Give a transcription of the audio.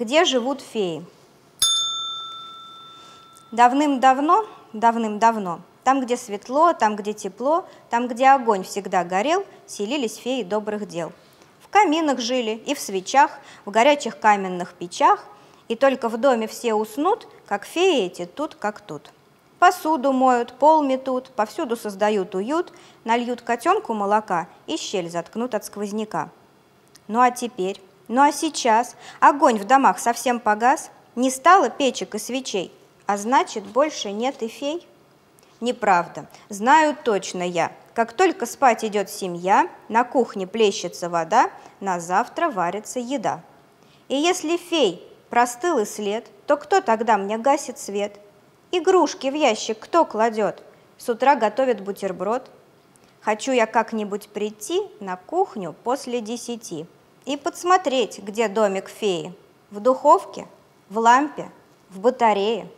Где живут феи? Давным-давно, давным-давно, там, где светло, там, где тепло, там, где огонь всегда горел, селились феи добрых дел. В каминах жили и в свечах, в горячих каменных печах, и только в доме все уснут, как феи эти тут, как тут. Посуду моют, пол метут, повсюду создают уют, нальют котенку молока и щель заткнут от сквозняка. Ну а теперь ну а сейчас огонь в домах совсем погас, не стало печек и свечей, а значит, больше нет и фей? Неправда. Знаю точно я. Как только спать идет семья, на кухне плещется вода, на завтра варится еда. И если фей простыл и след, то кто тогда мне гасит свет? Игрушки в ящик кто кладет? С утра готовит бутерброд. Хочу я как-нибудь прийти на кухню после десяти и подсмотреть, где домик феи. В духовке, в лампе, в батарее –